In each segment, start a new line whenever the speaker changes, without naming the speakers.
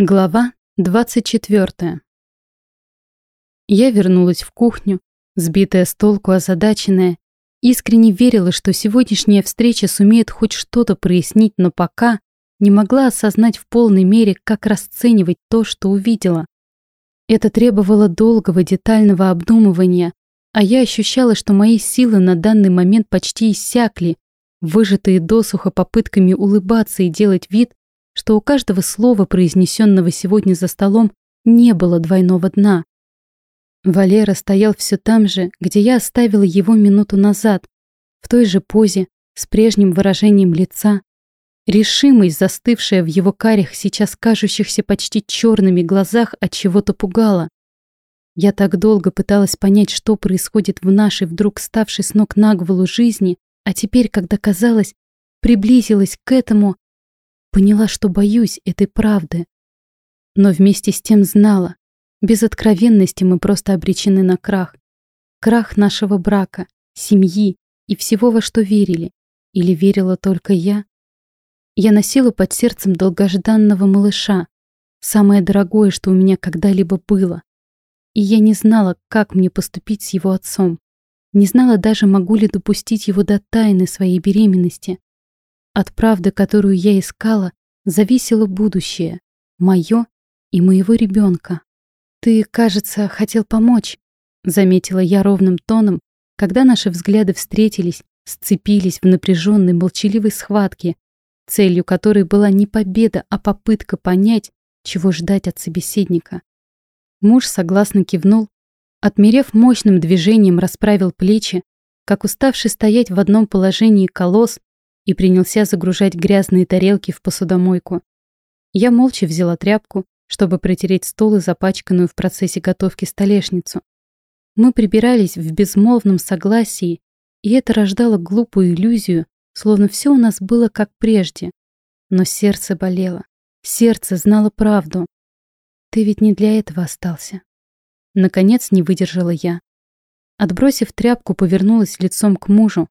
Глава 24. Я вернулась в кухню, сбитая с толку, озадаченная, искренне верила, что сегодняшняя встреча сумеет хоть что-то прояснить, но пока не могла осознать в полной мере, как расценивать то, что увидела. Это требовало долгого, детального обдумывания, а я ощущала, что мои силы на данный момент почти иссякли, выжатые досуха попытками улыбаться и делать вид, что у каждого слова, произнесенного сегодня за столом, не было двойного дна. Валера стоял все там же, где я оставила его минуту назад, в той же позе, с прежним выражением лица. Решимость, застывшая в его карих, сейчас кажущихся почти черными глазах, от чего-то пугала. Я так долго пыталась понять, что происходит в нашей вдруг ставшей с ног на голову жизни, а теперь, когда казалось, приблизилась к этому, Поняла, что боюсь этой правды. Но вместе с тем знала, без откровенности мы просто обречены на крах. Крах нашего брака, семьи и всего, во что верили. Или верила только я? Я носила под сердцем долгожданного малыша, самое дорогое, что у меня когда-либо было. И я не знала, как мне поступить с его отцом. Не знала даже, могу ли допустить его до тайны своей беременности. От правды, которую я искала, зависело будущее, мое и моего ребенка. «Ты, кажется, хотел помочь», — заметила я ровным тоном, когда наши взгляды встретились, сцепились в напряженной молчаливой схватке, целью которой была не победа, а попытка понять, чего ждать от собеседника. Муж согласно кивнул, отмерев мощным движением, расправил плечи, как уставший стоять в одном положении колосс, и принялся загружать грязные тарелки в посудомойку. Я молча взяла тряпку, чтобы протереть стол и запачканную в процессе готовки столешницу. Мы прибирались в безмолвном согласии, и это рождало глупую иллюзию, словно все у нас было как прежде. Но сердце болело. Сердце знало правду. Ты ведь не для этого остался. Наконец не выдержала я. Отбросив тряпку, повернулась лицом к мужу.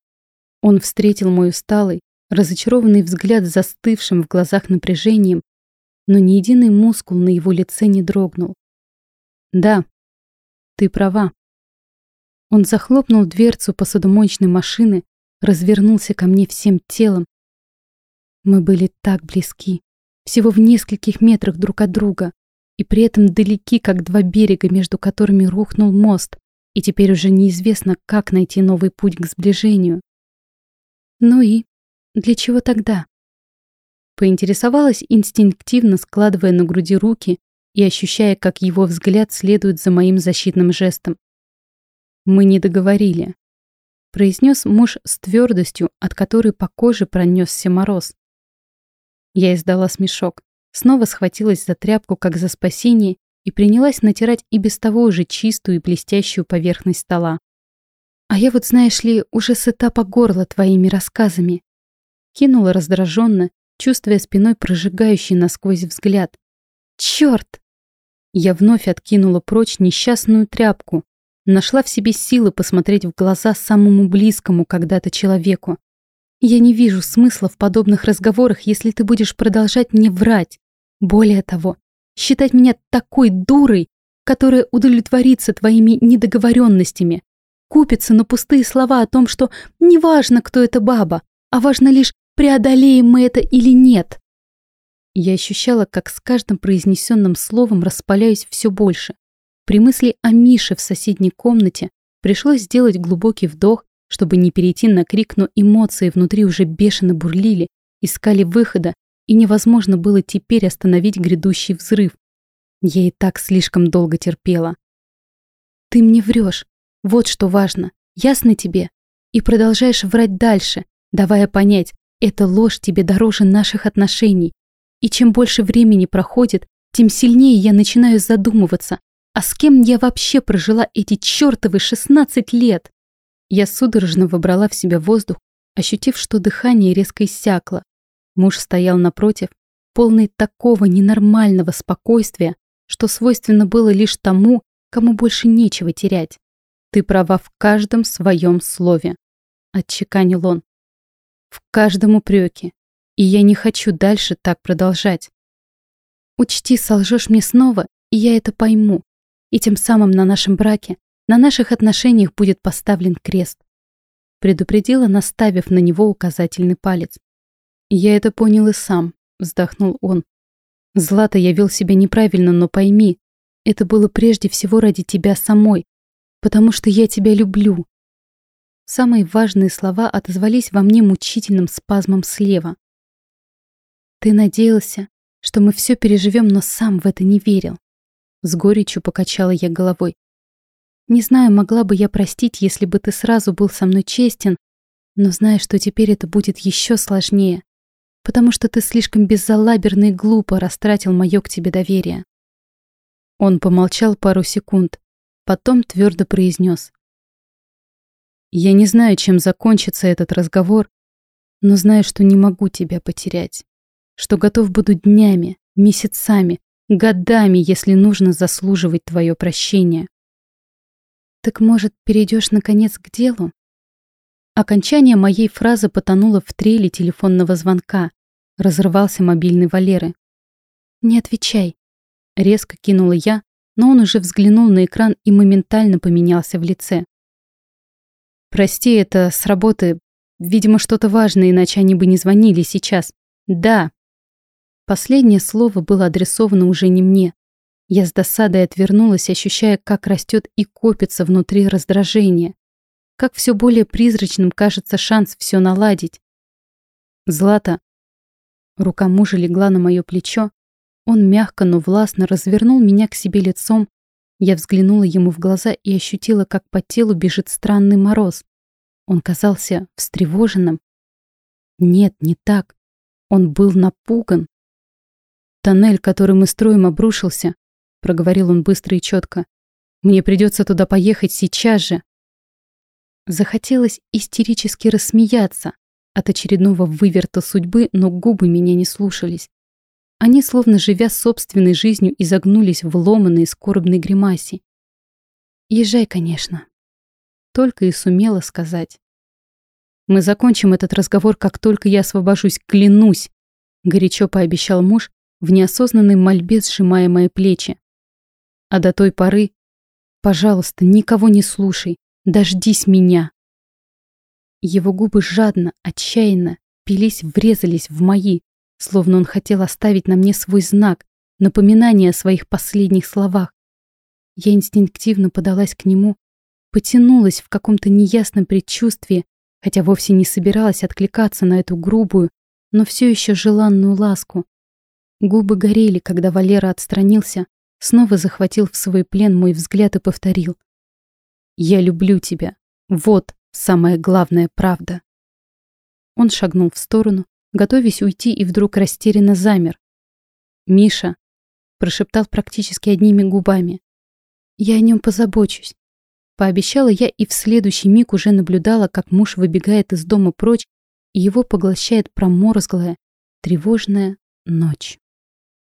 Он встретил мой усталый, разочарованный взгляд застывшим в глазах напряжением, но ни единый мускул на его лице не дрогнул. «Да, ты права». Он захлопнул дверцу посудомоечной машины, развернулся ко мне всем телом. Мы были так близки, всего в нескольких метрах друг от друга, и при этом далеки, как два берега, между которыми рухнул мост, и теперь уже неизвестно, как найти новый путь к сближению. Ну и для чего тогда? Поинтересовалась инстинктивно, складывая на груди руки и ощущая, как его взгляд следует за моим защитным жестом. «Мы не договорили», — произнес муж с твердостью, от которой по коже пронесся мороз. Я издала смешок, снова схватилась за тряпку, как за спасение, и принялась натирать и без того уже чистую и блестящую поверхность стола. «А я вот, знаешь ли, уже сыта по горло твоими рассказами», Кинула раздраженно, чувствуя спиной прожигающий насквозь взгляд. «Чёрт!» Я вновь откинула прочь несчастную тряпку, нашла в себе силы посмотреть в глаза самому близкому когда-то человеку. Я не вижу смысла в подобных разговорах, если ты будешь продолжать мне врать. Более того, считать меня такой дурой, которая удовлетворится твоими недоговоренностями, купится на пустые слова о том, что неважно, кто эта баба, а важно лишь, преодолеем мы это или нет. Я ощущала, как с каждым произнесенным словом распаляюсь все больше. При мысли о Мише в соседней комнате пришлось сделать глубокий вдох, чтобы не перейти на крик, но эмоции внутри уже бешено бурлили, искали выхода, и невозможно было теперь остановить грядущий взрыв. Я и так слишком долго терпела. Ты мне врешь. Вот что важно. Ясно тебе? И продолжаешь врать дальше, давая понять, эта ложь тебе дороже наших отношений. И чем больше времени проходит, тем сильнее я начинаю задумываться, а с кем я вообще прожила эти чертовы 16 лет? Я судорожно вобрала в себя воздух, ощутив, что дыхание резко иссякло. Муж стоял напротив, полный такого ненормального спокойствия, что свойственно было лишь тому, кому больше нечего терять. Ты права в каждом своем слове, отчеканил он в каждом упреке, и я не хочу дальше так продолжать. Учти, солжешь мне снова, и я это пойму. И тем самым на нашем браке, на наших отношениях будет поставлен крест. Предупредила, наставив на него указательный палец. Я это понял и сам, вздохнул он. Злата, я вел себя неправильно, но пойми, это было прежде всего ради тебя самой, потому что я тебя люблю. Самые важные слова отозвались во мне мучительным спазмом слева. Ты надеялся, что мы все переживем, но сам в это не верил. С горечью покачала я головой. Не знаю, могла бы я простить, если бы ты сразу был со мной честен, но знаю, что теперь это будет еще сложнее, потому что ты слишком беззалаберно и глупо растратил мое к тебе доверие. Он помолчал пару секунд, потом твердо произнес. «Я не знаю, чем закончится этот разговор, но знаю, что не могу тебя потерять, что готов буду днями, месяцами, годами, если нужно заслуживать твое прощение». «Так, может, перейдешь наконец к делу?» Окончание моей фразы потонуло в треле телефонного звонка. Разрывался мобильный Валеры. «Не отвечай», Резко кинула я, но он уже взглянул на экран и моментально поменялся в лице. «Прости, это с работы. Видимо, что-то важное, иначе они бы не звонили сейчас. Да». Последнее слово было адресовано уже не мне. Я с досадой отвернулась, ощущая, как растет и копится внутри раздражение. Как все более призрачным кажется шанс все наладить. Злата. Рука мужа легла на мое плечо, он мягко, но властно развернул меня к себе лицом. Я взглянула ему в глаза и ощутила, как по телу бежит странный мороз. Он казался встревоженным. Нет, не так. Он был напуган. «Тоннель, который мы строим, обрушился», — проговорил он быстро и четко. «Мне придется туда поехать сейчас же». Захотелось истерически рассмеяться от очередного выверта судьбы, но губы меня не слушались. Они, словно живя собственной жизнью, изогнулись в ломаной скорбной гримасе. «Езжай, конечно». Только и сумела сказать. «Мы закончим этот разговор, как только я освобожусь, клянусь», горячо пообещал муж, в неосознанной мольбе сжимая мои плечи. «А до той поры, пожалуйста, никого не слушай, дождись меня». Его губы жадно, отчаянно пились, врезались в мои, словно он хотел оставить на мне свой знак, напоминание о своих последних словах. Я инстинктивно подалась к нему, потянулась в каком-то неясном предчувствии, хотя вовсе не собиралась откликаться на эту грубую, но все еще желанную ласку. Губы горели, когда Валера отстранился, снова захватил в свой плен мой взгляд и повторил. «Я люблю тебя. Вот самая главная правда». Он шагнул в сторону, готовясь уйти, и вдруг растерянно замер. «Миша», — прошептал практически одними губами, — «я о нем позабочусь». Пообещала я и в следующий миг уже наблюдала, как муж выбегает из дома прочь, и его поглощает проморзглая, тревожная ночь.